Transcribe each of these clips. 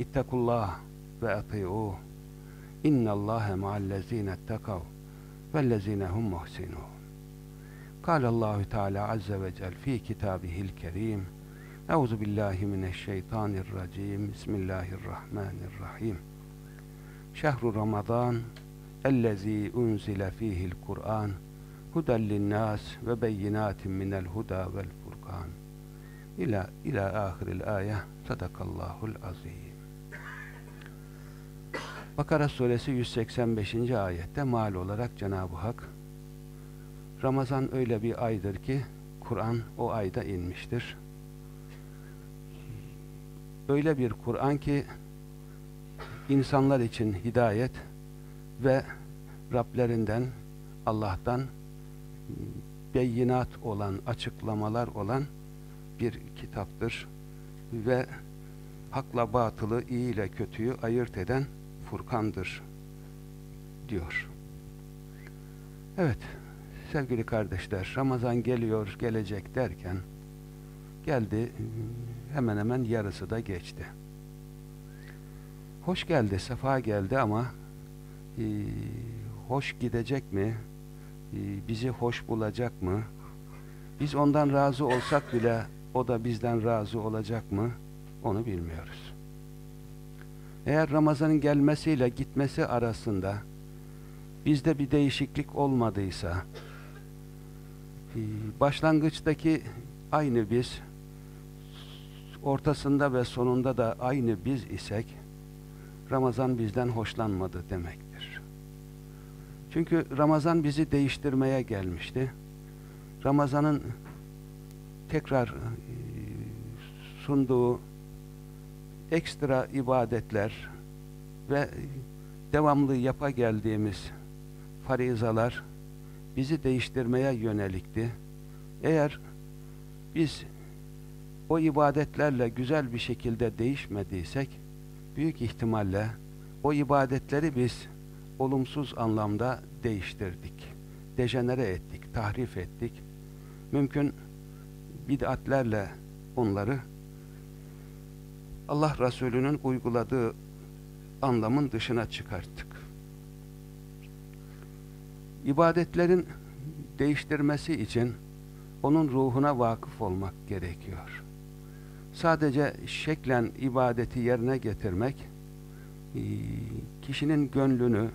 اتقوا الله وأطيعوه. إن الله مع الذين اتقوا والذين هم محسنون. قال الله تعالى عز وجل في كتابه الكريم أعوذ بالله من الشيطان الرجيم. بسم الله الرحمن الرحيم. شهر رمضان الذي أنزل فيه القرآن هدى للناس وبينات من الهدى والفرقان. إلى إلى آخر الآية. صدق الله العظيم. Bakara suresi 185. ayette mal olarak Cenab-ı Hak Ramazan öyle bir aydır ki Kur'an o ayda inmiştir. Öyle bir Kur'an ki insanlar için hidayet ve Rablerinden, Allah'tan beyinat olan, açıklamalar olan bir kitaptır ve hakla batılı, iyi ile kötüyü ayırt eden Furkan'dır diyor. Evet, sevgili kardeşler, Ramazan geliyor, gelecek derken geldi, hemen hemen yarısı da geçti. Hoş geldi, sefa geldi ama e, hoş gidecek mi? E, bizi hoş bulacak mı? Biz ondan razı olsak bile o da bizden razı olacak mı? Onu bilmiyoruz. Eğer Ramazan'ın gelmesiyle gitmesi arasında bizde bir değişiklik olmadıysa başlangıçtaki aynı biz ortasında ve sonunda da aynı biz isek Ramazan bizden hoşlanmadı demektir. Çünkü Ramazan bizi değiştirmeye gelmişti. Ramazan'ın tekrar sunduğu ekstra ibadetler ve devamlı yapa geldiğimiz farizalar bizi değiştirmeye yönelikti. Eğer biz o ibadetlerle güzel bir şekilde değişmediysek büyük ihtimalle o ibadetleri biz olumsuz anlamda değiştirdik. Dejenere ettik, tahrif ettik. Mümkün bid'atlerle onları Allah Resulü'nün uyguladığı anlamın dışına çıkarttık. İbadetlerin değiştirmesi için onun ruhuna vakıf olmak gerekiyor. Sadece şeklen ibadeti yerine getirmek kişinin gönlünü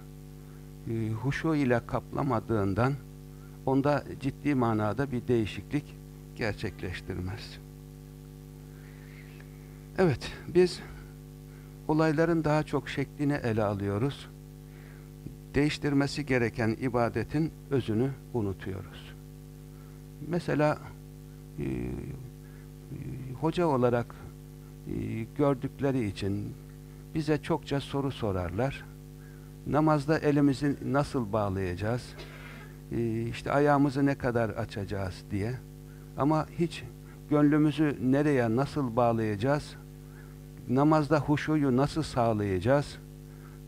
huşu ile kaplamadığından onda ciddi manada bir değişiklik gerçekleştirmez. Evet, biz olayların daha çok şeklini ele alıyoruz. Değiştirmesi gereken ibadetin özünü unutuyoruz. Mesela e, hoca olarak e, gördükleri için bize çokça soru sorarlar. Namazda elimizi nasıl bağlayacağız? E, işte ayağımızı ne kadar açacağız diye. Ama hiç gönlümüzü nereye nasıl bağlayacağız? Namazda huşuyu nasıl sağlayacağız?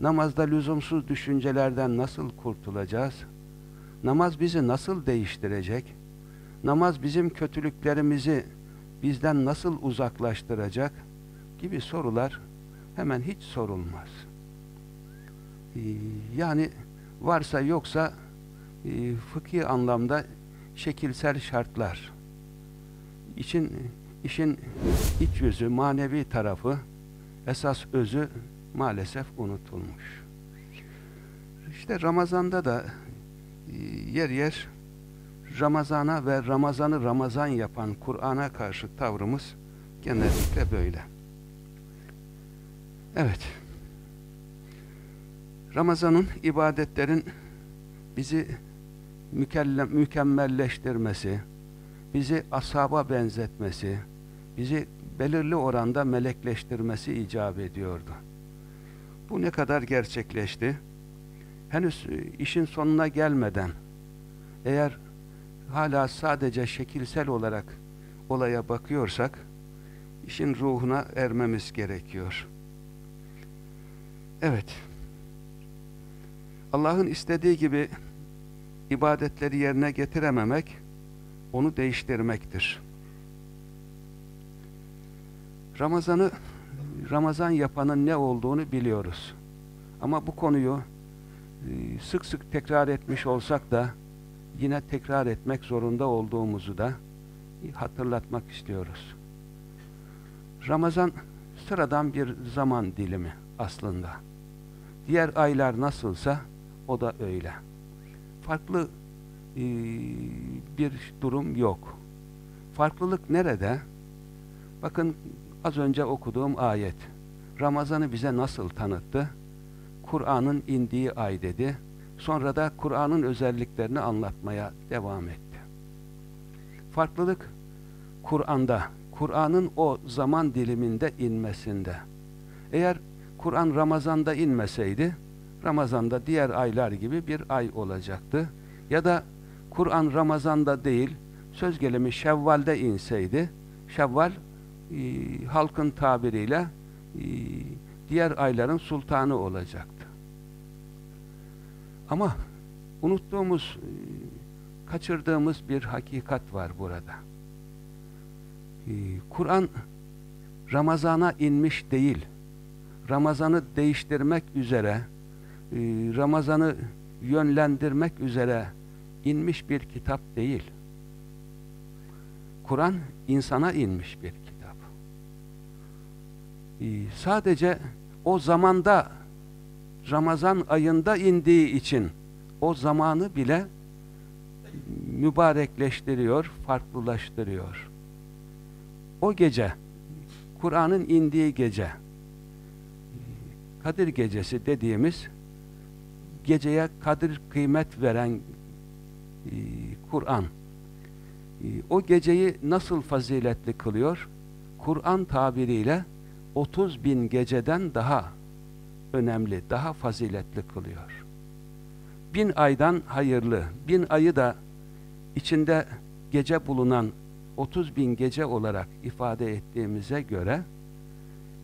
Namazda lüzumsuz düşüncelerden nasıl kurtulacağız? Namaz bizi nasıl değiştirecek? Namaz bizim kötülüklerimizi bizden nasıl uzaklaştıracak? Gibi sorular hemen hiç sorulmaz. Ee, yani varsa yoksa e, fıkhi anlamda şekilsel şartlar için işin iç yüzü, manevi tarafı, esas özü maalesef unutulmuş. İşte Ramazan'da da e, yer yer Ramazan'a ve Ramazan'ı Ramazan yapan Kur'an'a karşı tavrımız genellikle böyle. Evet. Ramazan'ın ibadetlerin bizi mükemmelleştirmesi, bizi asaba benzetmesi, bizi belirli oranda melekleştirmesi icap ediyordu. Bu ne kadar gerçekleşti? Henüz e, işin sonuna gelmeden eğer hala sadece şekilsel olarak olaya bakıyorsak işin ruhuna ermemiz gerekiyor. Evet. Allah'ın istediği gibi ibadetleri yerine getirememek onu değiştirmektir. Ramazan'ı Ramazan yapanın ne olduğunu biliyoruz. Ama bu konuyu e, sık sık tekrar etmiş olsak da yine tekrar etmek zorunda olduğumuzu da hatırlatmak istiyoruz. Ramazan sıradan bir zaman dilimi aslında. Diğer aylar nasılsa o da öyle. Farklı e, bir durum yok. Farklılık nerede? Bakın az önce okuduğum ayet. Ramazan'ı bize nasıl tanıttı? Kur'an'ın indiği ay dedi. Sonra da Kur'an'ın özelliklerini anlatmaya devam etti. Farklılık Kur'an'da, Kur'an'ın o zaman diliminde inmesinde. Eğer Kur'an Ramazan'da inmeseydi, Ramazan'da diğer aylar gibi bir ay olacaktı. Ya da Kur'an Ramazan'da değil, söz gelimi Şevval'de inseydi, Şevval e, halkın tabiriyle e, diğer ayların sultanı olacaktı. Ama unuttuğumuz, e, kaçırdığımız bir hakikat var burada. E, Kur'an Ramazan'a inmiş değil, Ramazan'ı değiştirmek üzere, e, Ramazan'ı yönlendirmek üzere inmiş bir kitap değil. Kur'an insana inmiş bir. Ee, sadece o zamanda Ramazan ayında indiği için o zamanı bile mübarekleştiriyor, farklılaştırıyor. O gece, Kur'an'ın indiği gece, Kadir Gecesi dediğimiz geceye kadir kıymet veren e, Kur'an e, o geceyi nasıl faziletli kılıyor? Kur'an tabiriyle 30 bin geceden daha önemli, daha faziletli kılıyor. Bin aydan hayırlı, bin ayı da içinde gece bulunan 30 bin gece olarak ifade ettiğimize göre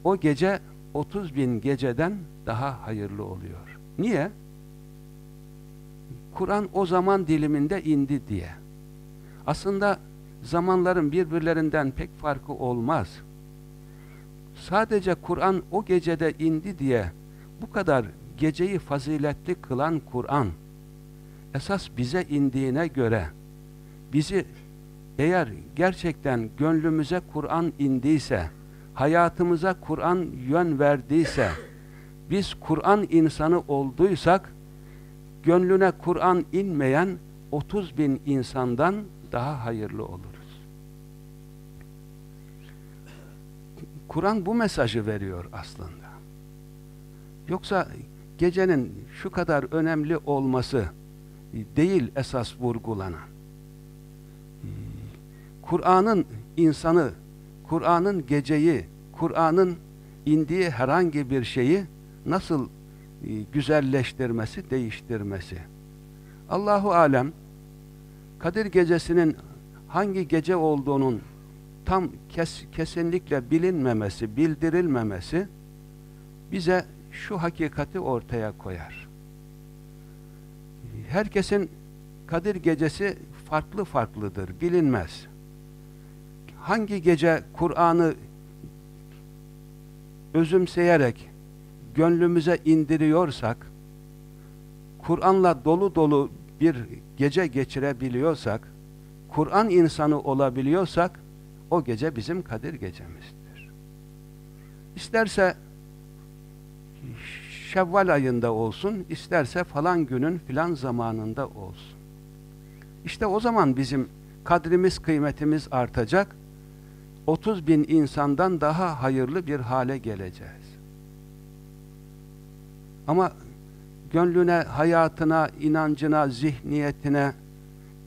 o gece 30 bin geceden daha hayırlı oluyor. Niye? Kur'an o zaman diliminde indi diye. Aslında zamanların birbirlerinden pek farkı olmaz. Sadece Kur'an o gecede indi diye bu kadar geceyi faziletli kılan Kur'an esas bize indiğine göre bizi eğer gerçekten gönlümüze Kur'an indiyse hayatımıza Kur'an yön verdiyse biz Kur'an insanı olduysak gönlüne Kur'an inmeyen 30 bin insandan daha hayırlı oluruz. Kur'an bu mesajı veriyor aslında. Yoksa gecenin şu kadar önemli olması değil esas vurgulanan. Kur'an'ın insanı, Kur'an'ın geceyi, Kur'an'ın indiği herhangi bir şeyi nasıl güzelleştirmesi, değiştirmesi. Allahu alem Kadir gecesinin hangi gece olduğunun tam kes, kesinlikle bilinmemesi, bildirilmemesi bize şu hakikati ortaya koyar. Herkesin Kadir gecesi farklı farklıdır, bilinmez. Hangi gece Kur'an'ı özümseyerek gönlümüze indiriyorsak, Kur'an'la dolu dolu bir gece geçirebiliyorsak, Kur'an insanı olabiliyorsak, o gece bizim Kadir gecemizdir. İsterse Şevval ayında olsun, isterse falan günün filan zamanında olsun. İşte o zaman bizim kadrimiz, kıymetimiz artacak, 30 bin insandan daha hayırlı bir hale geleceğiz. Ama gönlüne, hayatına, inancına, zihniyetine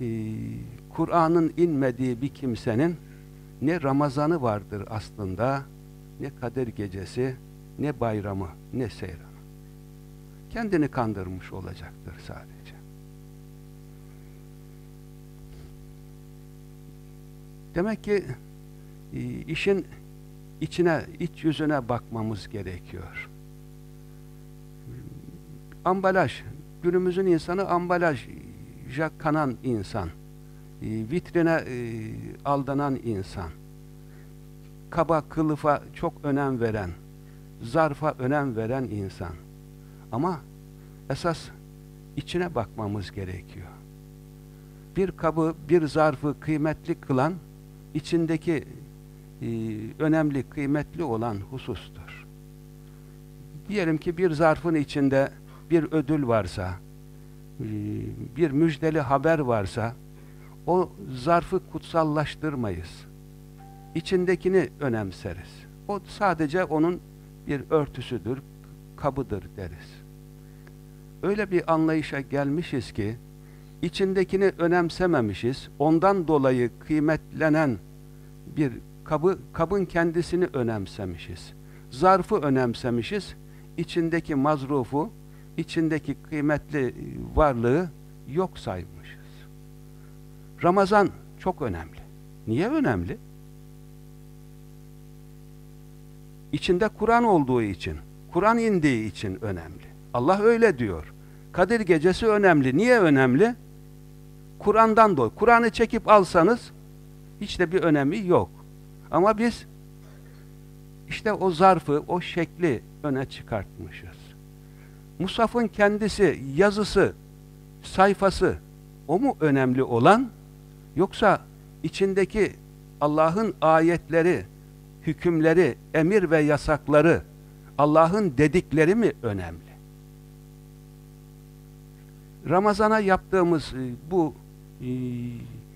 e, Kur'an'ın inmediği bir kimsenin ne Ramazanı vardır aslında, ne Kadir Gecesi, ne bayramı, ne seyranı. Kendini kandırmış olacaktır sadece. Demek ki e, işin içine, iç yüzüne bakmamız gerekiyor. Ambalaj, günümüzün insanı ambalaja kanan insan, vitrine e, aldanan insan, kaba kılıfa çok önem veren, zarfa önem veren insan. Ama esas içine bakmamız gerekiyor. Bir kabı, bir zarfı kıymetli kılan içindeki e, önemli, kıymetli olan husustur. Diyelim ki bir zarfın içinde bir ödül varsa, e, bir müjdeli haber varsa, o zarfı kutsallaştırmayız. İçindekini önemseriz. O sadece onun bir örtüsüdür, kabıdır deriz. Öyle bir anlayışa gelmişiz ki, içindekini önemsememişiz, ondan dolayı kıymetlenen bir kabı, kabın kendisini önemsemişiz. Zarfı önemsemişiz, içindeki mazrufu, içindeki kıymetli varlığı yok saymışız. Ramazan çok önemli. Niye önemli? İçinde Kur'an olduğu için, Kur'an indiği için önemli. Allah öyle diyor. Kadir gecesi önemli. Niye önemli? Kur'an'dan dolayı. Kur'an'ı çekip alsanız hiç de bir önemi yok. Ama biz işte o zarfı, o şekli öne çıkartmışız. Musaf'ın kendisi, yazısı, sayfası o mu önemli olan? Yoksa içindeki Allah'ın ayetleri, hükümleri, emir ve yasakları, Allah'ın dedikleri mi önemli? Ramazana yaptığımız e, bu e,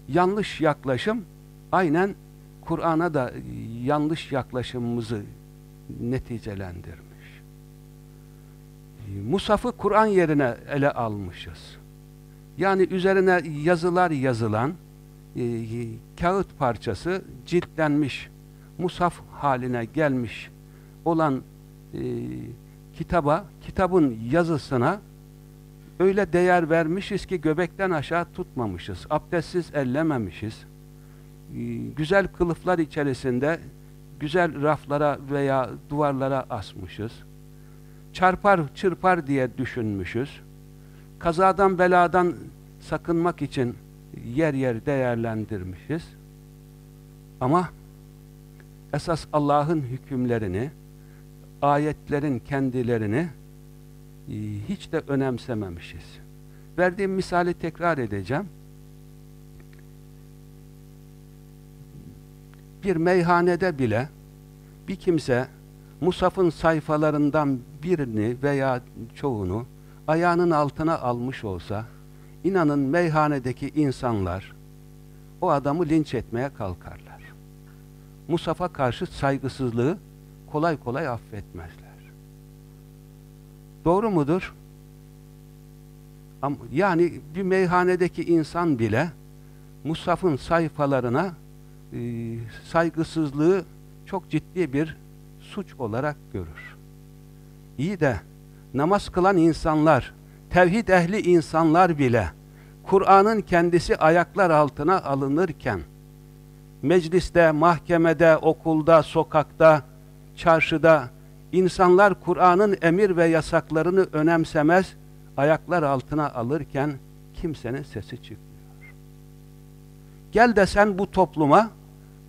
yanlış yaklaşım aynen Kur'an'a da e, yanlış yaklaşımımızı neticelendirmiş. Musaf'ı Kur'an yerine ele almışız. Yani üzerine yazılar yazılan e, kağıt parçası ciltlenmiş, musaf haline gelmiş olan e, kitaba, kitabın yazısına öyle değer vermişiz ki göbekten aşağı tutmamışız. Abdestsiz ellememişiz. Ee, güzel kılıflar içerisinde güzel raflara veya duvarlara asmışız. Çarpar çırpar diye düşünmüşüz. Kazadan beladan sakınmak için yer yer değerlendirmişiz. Ama esas Allah'ın hükümlerini, ayetlerin kendilerini e, hiç de önemsememişiz. Verdiğim misali tekrar edeceğim. Bir meyhanede bile bir kimse Musaf'ın sayfalarından birini veya çoğunu ayağının altına almış olsa inanın meyhanedeki insanlar o adamı linç etmeye kalkarlar. Musaf'a karşı saygısızlığı kolay kolay affetmezler. Doğru mudur? Yani bir meyhanedeki insan bile Musaf'ın sayfalarına e, saygısızlığı çok ciddi bir suç olarak görür. İyi de namaz kılan insanlar, tevhid ehli insanlar bile Kur'an'ın kendisi ayaklar altına alınırken mecliste, mahkemede, okulda, sokakta, çarşıda İnsanlar Kur'an'ın emir ve yasaklarını önemsemez, ayaklar altına alırken kimsenin sesi çıkmıyor. Gel de sen bu topluma,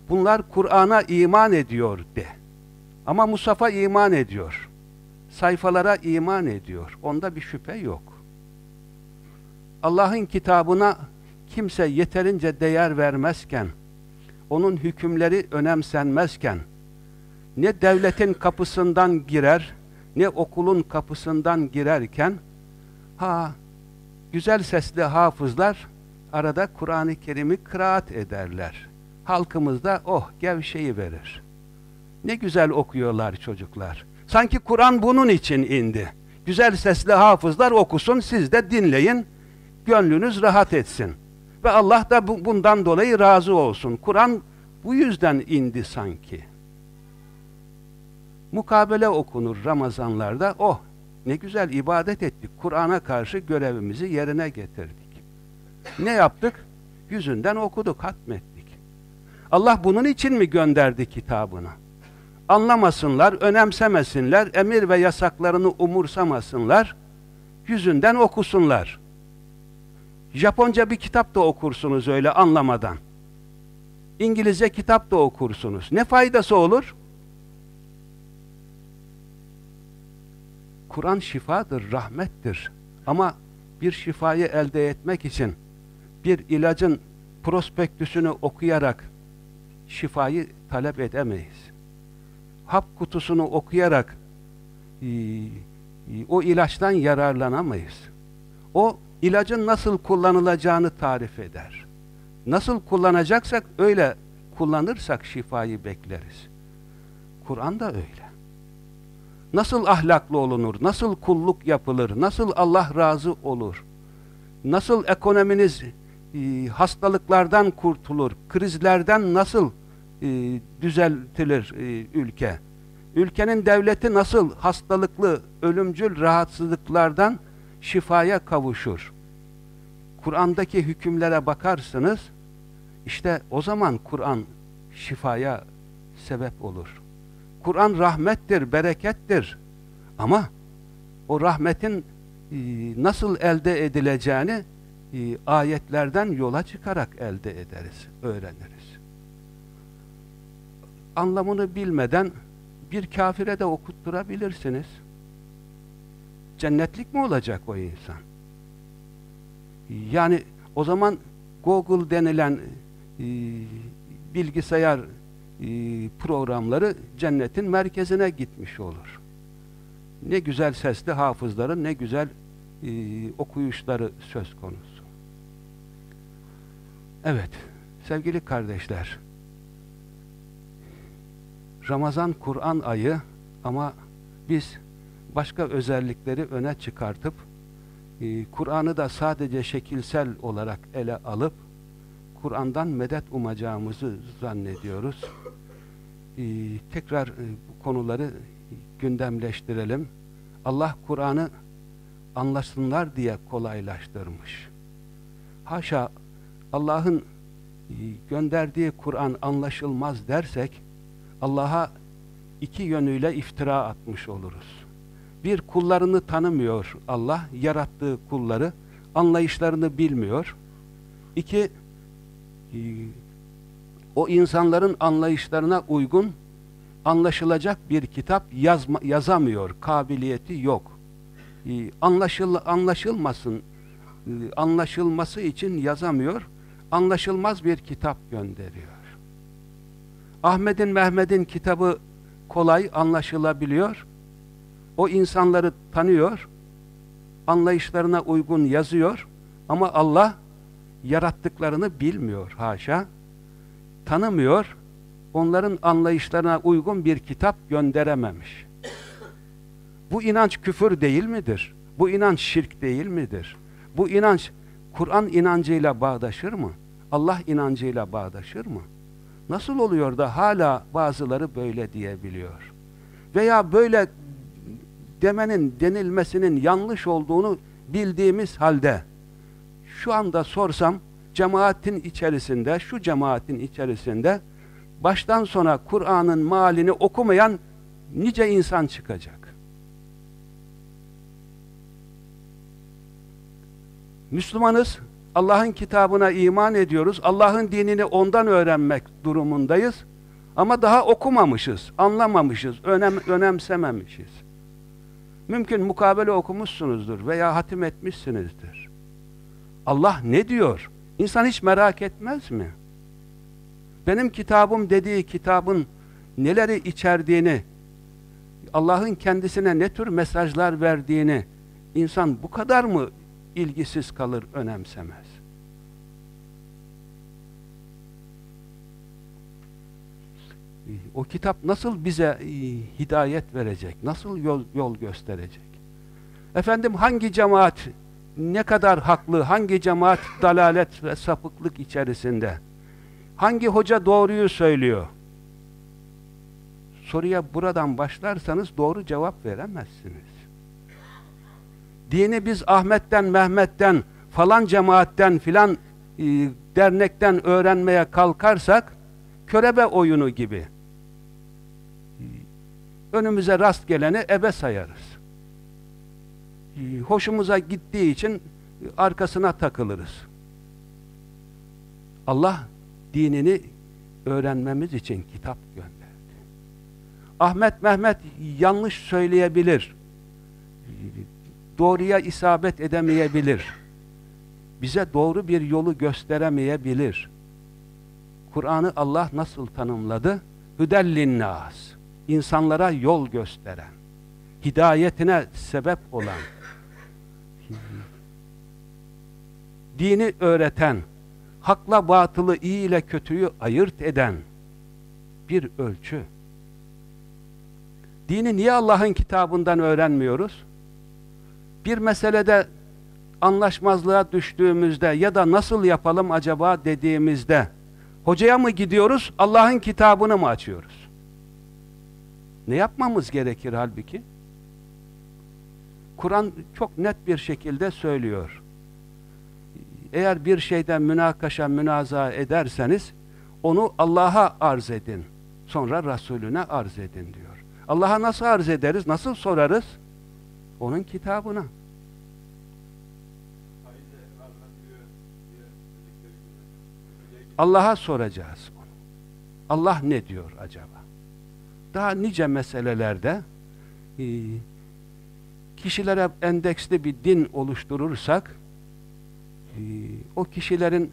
bunlar Kur'an'a iman ediyor de. Ama Musaf'a iman ediyor. Sayfalara iman ediyor. Onda bir şüphe yok. Allah'ın kitabına kimse yeterince değer vermezken, onun hükümleri önemsenmezken, ne devletin kapısından girer, ne okulun kapısından girerken, ha güzel sesli hafızlar arada Kur'an-ı Kerim'i kıraat ederler. Halkımızda oh gevşeyi verir. Ne güzel okuyorlar çocuklar. Sanki Kur'an bunun için indi. Güzel sesli hafızlar okusun, siz de dinleyin, gönlünüz rahat etsin. Ve Allah da bu, bundan dolayı razı olsun. Kur'an bu yüzden indi sanki. Mukabele okunur Ramazanlarda. Oh ne güzel ibadet ettik. Kur'an'a karşı görevimizi yerine getirdik. Ne yaptık? Yüzünden okuduk, hatmettik. Allah bunun için mi gönderdi kitabını? Anlamasınlar, önemsemesinler, emir ve yasaklarını umursamasınlar, yüzünden okusunlar. Japonca bir kitap da okursunuz öyle anlamadan. İngilizce kitap da okursunuz. Ne faydası olur? Kur'an şifadır, rahmettir. Ama bir şifayı elde etmek için bir ilacın prospektüsünü okuyarak şifayı talep edemeyiz. Hap kutusunu okuyarak o ilaçtan yararlanamayız. O ilacın nasıl kullanılacağını tarif eder. Nasıl kullanacaksak öyle kullanırsak şifayı bekleriz. Kur'an da öyle. Nasıl ahlaklı olunur, nasıl kulluk yapılır, nasıl Allah razı olur, nasıl ekonominiz e, hastalıklardan kurtulur, krizlerden nasıl e, düzeltilir e, ülke, ülkenin devleti nasıl hastalıklı, ölümcül rahatsızlıklardan şifaya kavuşur. Kur'an'daki hükümlere bakarsınız, işte o zaman Kur'an şifaya sebep olur. Kur'an rahmettir, berekettir. Ama o rahmetin e, nasıl elde edileceğini e, ayetlerden yola çıkarak elde ederiz, öğreniriz. Anlamını bilmeden bir kafire de okutturabilirsiniz. Cennetlik mi olacak o insan? Yani o zaman Google denilen e, bilgisayar e, programları cennetin merkezine gitmiş olur. Ne güzel sesli hafızların ne güzel e, okuyuşları söz konusu. Evet, sevgili kardeşler, Ramazan Kur'an ayı ama biz başka özellikleri öne çıkartıp e, Kur'an'ı da sadece şekilsel olarak ele alıp Kur'an'dan medet umacağımızı zannediyoruz. E, tekrar e, bu konuları gündemleştirelim. Allah Kur'an'ı anlasınlar diye kolaylaştırmış. Haşa Allah'ın gönderdiği Kur'an anlaşılmaz dersek Allah'a iki yönüyle iftira atmış oluruz. Bir kullarını tanımıyor Allah, yarattığı kulları, anlayışlarını bilmiyor. İki, o insanların anlayışlarına uygun anlaşılacak bir kitap yazma, yazamıyor, kabiliyeti yok. E, anlaşıl, anlaşılmasın, e, anlaşılması için yazamıyor, anlaşılmaz bir kitap gönderiyor. Ahmet'in Mehmet'in kitabı kolay anlaşılabiliyor. O insanları tanıyor, anlayışlarına uygun yazıyor ama Allah yarattıklarını bilmiyor haşa. Tanımıyor, onların anlayışlarına uygun bir kitap gönderememiş. Bu inanç küfür değil midir? Bu inanç şirk değil midir? Bu inanç Kur'an inancıyla bağdaşır mı? Allah inancıyla bağdaşır mı? Nasıl oluyor da hala bazıları böyle diyebiliyor? Veya böyle demenin, denilmesinin yanlış olduğunu bildiğimiz halde şu anda sorsam cemaatin içerisinde, şu cemaatin içerisinde baştan sona Kur'an'ın malini okumayan nice insan çıkacak. Müslümanız, Allah'ın kitabına iman ediyoruz. Allah'ın dinini ondan öğrenmek durumundayız. Ama daha okumamışız, anlamamışız, önem, önemsememişiz. Mümkün mukabele okumuşsunuzdur veya hatim etmişsinizdir. Allah ne diyor? İnsan hiç merak etmez mi? Benim kitabım dediği kitabın neleri içerdiğini, Allah'ın kendisine ne tür mesajlar verdiğini insan bu kadar mı ilgisiz kalır, önemsemez. O kitap nasıl bize e, hidayet verecek, nasıl yol, yol gösterecek? Efendim hangi cemaat ne kadar haklı, hangi cemaat dalalet ve sapıklık içerisinde? Hangi hoca doğruyu söylüyor? Soruya buradan başlarsanız doğru cevap veremezsiniz. Dini biz Ahmet'ten, Mehmet'ten, falan cemaatten, filan e, dernekten öğrenmeye kalkarsak körebe oyunu gibi. Önümüze rast geleni ebe sayarız. E, hoşumuza gittiği için arkasına takılırız. Allah dinini öğrenmemiz için kitap gönderdi. Ahmet Mehmet yanlış söyleyebilir. Doğruya isabet edemeyebilir. Bize doğru bir yolu gösteremeyebilir. Kur'an'ı Allah nasıl tanımladı? Hüdellinnas. İnsanlara yol gösteren, hidayetine sebep olan, dini öğreten, hakla batılı, iyi ile kötüyü ayırt eden bir ölçü. Dini niye Allah'ın kitabından öğrenmiyoruz? Bir meselede anlaşmazlığa düştüğümüzde ya da nasıl yapalım acaba dediğimizde hocaya mı gidiyoruz, Allah'ın kitabını mı açıyoruz? Ne yapmamız gerekir halbuki? Kur'an çok net bir şekilde söylüyor. Eğer bir şeyden münakaşa, münaza ederseniz onu Allah'a arz edin. Sonra Resulüne arz edin diyor. Allah'a nasıl arz ederiz? Nasıl sorarız? Onun kitabına. Allah'a soracağız onu. Allah ne diyor acaba? Daha nice meselelerde e, kişilere endeksli bir din oluşturursak e, o kişilerin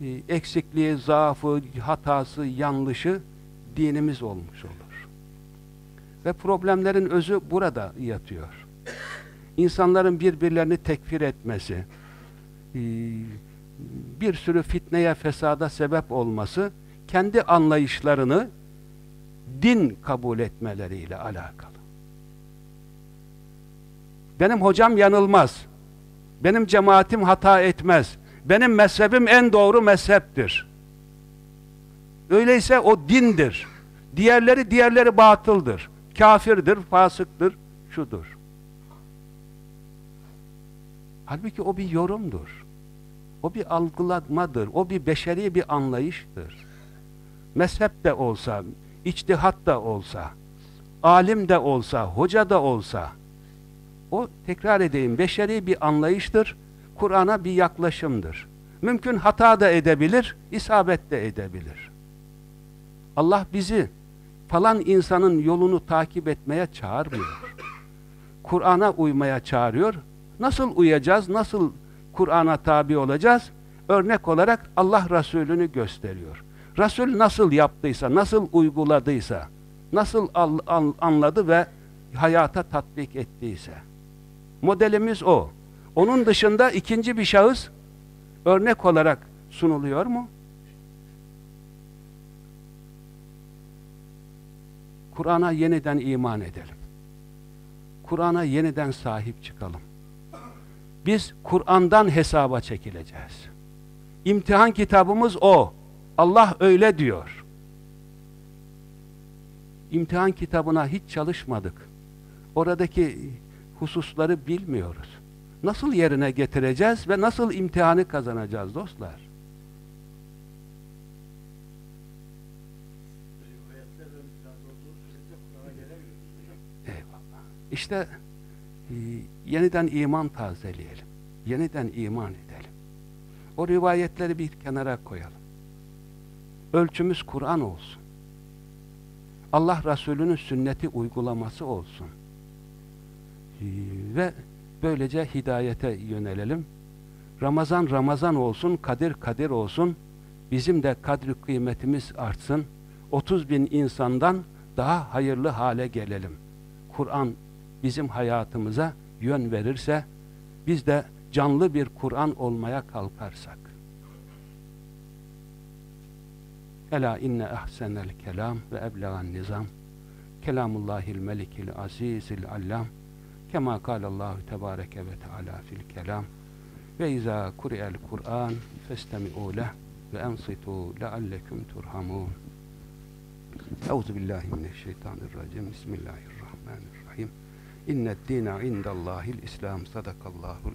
e, eksikliği, zaafı, hatası, yanlışı dinimiz olmuş olur. Ve problemlerin özü burada yatıyor. İnsanların birbirlerini tekfir etmesi, e, bir sürü fitneye, fesada sebep olması, kendi anlayışlarını din kabul etmeleriyle alakalı. Benim hocam yanılmaz. Benim cemaatim hata etmez. Benim mezhebim en doğru mezheptir. Öyleyse o dindir. Diğerleri diğerleri batıldır. Kafirdir, fasıktır, şudur. Halbuki o bir yorumdur. O bir algılamadır. O bir beşeri bir anlayıştır. Mezhep de olsa, içtihat da olsa, alim de olsa, hoca da olsa, o tekrar edeyim, beşeri bir anlayıştır, Kur'an'a bir yaklaşımdır. Mümkün hata da edebilir, isabet de edebilir. Allah bizi falan insanın yolunu takip etmeye çağırmıyor. Kur'an'a uymaya çağırıyor. Nasıl uyacağız, nasıl Kur'an'a tabi olacağız? Örnek olarak Allah Resulü'nü gösteriyor. Resul nasıl yaptıysa, nasıl uyguladıysa, nasıl anladı ve hayata tatbik ettiyse. Modelimiz o. Onun dışında ikinci bir şahıs örnek olarak sunuluyor mu? Kur'an'a yeniden iman edelim. Kur'an'a yeniden sahip çıkalım. Biz Kur'an'dan hesaba çekileceğiz. İmtihan kitabımız o. Allah öyle diyor. İmtihan kitabına hiç çalışmadık. Oradaki hususları bilmiyoruz. Nasıl yerine getireceğiz ve nasıl imtihanı kazanacağız dostlar? Eyvallah. İşte e, yeniden iman tazeleyelim. Yeniden iman edelim. O rivayetleri bir kenara koyalım. Ölçümüz Kur'an olsun. Allah Resulü'nün sünneti uygulaması olsun. Ve böylece hidayete yönelelim. Ramazan Ramazan olsun, Kadir Kadir olsun. Bizim de kadri kıymetimiz artsın. 30 bin insandan daha hayırlı hale gelelim. Kur'an bizim hayatımıza yön verirse, biz de canlı bir Kur'an olmaya kalkarsak. Ela inne ahsenel kelam ve eblegan nizam. Kelamullahil melikil azizil allam. Kema kâlallahu tebâreke ve teâlâ fil kelam. Ve izâ kuri'el Kur'an festemi'û leh. ve ensitu leallekum turhamun. Euzu billahi mineşşeytanirracim. Bismillahirrahmanirrahim. İnned dîne indallâhil İslam. Sadakallahu